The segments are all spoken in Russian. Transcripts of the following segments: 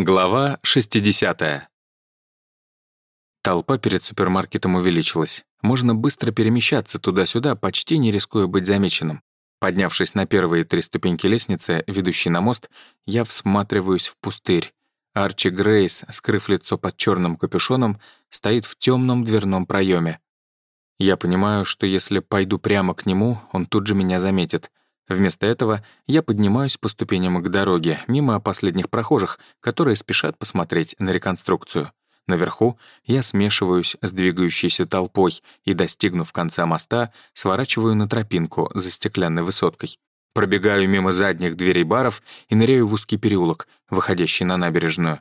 Глава 60. Толпа перед супермаркетом увеличилась. Можно быстро перемещаться туда-сюда, почти не рискуя быть замеченным. Поднявшись на первые три ступеньки лестницы, ведущей на мост, я всматриваюсь в пустырь. Арчи Грейс, скрыв лицо под черным капюшоном, стоит в темном дверном проеме. Я понимаю, что если пойду прямо к нему, он тут же меня заметит. Вместо этого я поднимаюсь по ступеням к дороге, мимо последних прохожих, которые спешат посмотреть на реконструкцию. Наверху я смешиваюсь с двигающейся толпой и, достигнув конца моста, сворачиваю на тропинку за стеклянной высоткой. Пробегаю мимо задних дверей баров и ныряю в узкий переулок, выходящий на набережную.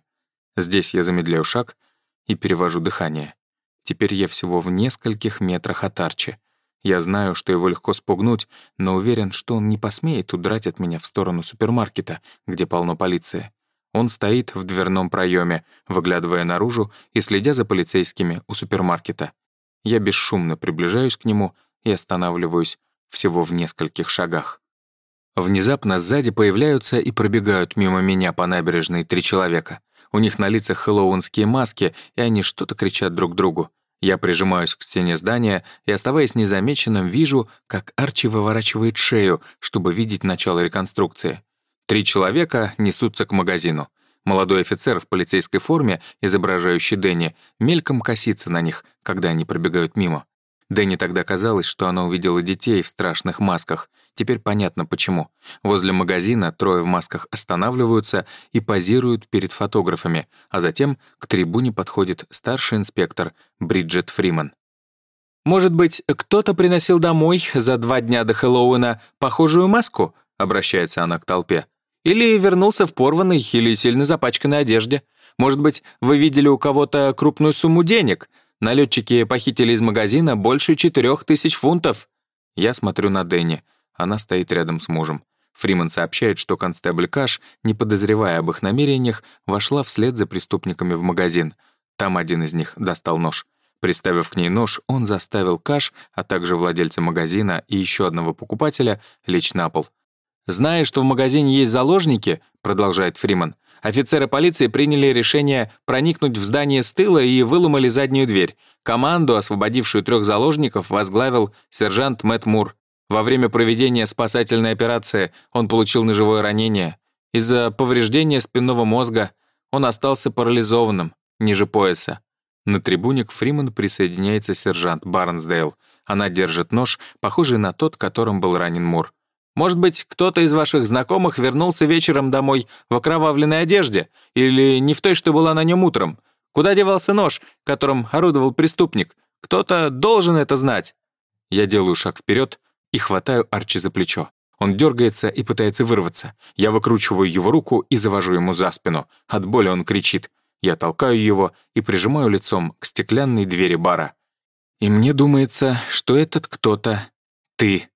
Здесь я замедляю шаг и перевожу дыхание. Теперь я всего в нескольких метрах от Арчи. Я знаю, что его легко спугнуть, но уверен, что он не посмеет удрать от меня в сторону супермаркета, где полно полиции. Он стоит в дверном проеме, выглядывая наружу и следя за полицейскими у супермаркета. Я бесшумно приближаюсь к нему и останавливаюсь всего в нескольких шагах. Внезапно сзади появляются и пробегают мимо меня по набережной три человека. У них на лицах хэллоуинские маски, и они что-то кричат друг другу. Я прижимаюсь к стене здания и, оставаясь незамеченным, вижу, как Арчи выворачивает шею, чтобы видеть начало реконструкции. Три человека несутся к магазину. Молодой офицер в полицейской форме, изображающий Дэнни, мельком косится на них, когда они пробегают мимо. Дэнни тогда казалось, что она увидела детей в страшных масках. Теперь понятно, почему. Возле магазина трое в масках останавливаются и позируют перед фотографами, а затем к трибуне подходит старший инспектор Бриджит Фриман. «Может быть, кто-то приносил домой за два дня до Хэллоуина похожую маску?» — обращается она к толпе. «Или вернулся в порванной или сильно запачканной одежде. Может быть, вы видели у кого-то крупную сумму денег? Налетчики похитили из магазина больше четырех тысяч фунтов. Я смотрю на Дэнни. Она стоит рядом с мужем. Фриман сообщает, что констебль Каш, не подозревая об их намерениях, вошла вслед за преступниками в магазин. Там один из них достал нож. Приставив к ней нож, он заставил Каш, а также владельца магазина и еще одного покупателя, лечь на пол. «Зная, что в магазине есть заложники», — продолжает Фриман, Офицеры полиции приняли решение проникнуть в здание с тыла и выломали заднюю дверь. Команду, освободившую трех заложников, возглавил сержант Мэтт Мур. Во время проведения спасательной операции он получил ножевое ранение. Из-за повреждения спинного мозга он остался парализованным, ниже пояса. На трибуне к Фриману присоединяется сержант Барнсдейл. Она держит нож, похожий на тот, которым был ранен Мур. Может быть, кто-то из ваших знакомых вернулся вечером домой в окровавленной одежде или не в той, что была на нем утром? Куда девался нож, которым орудовал преступник? Кто-то должен это знать. Я делаю шаг вперед и хватаю Арчи за плечо. Он дергается и пытается вырваться. Я выкручиваю его руку и завожу ему за спину. От боли он кричит. Я толкаю его и прижимаю лицом к стеклянной двери бара. И мне думается, что этот кто-то — ты.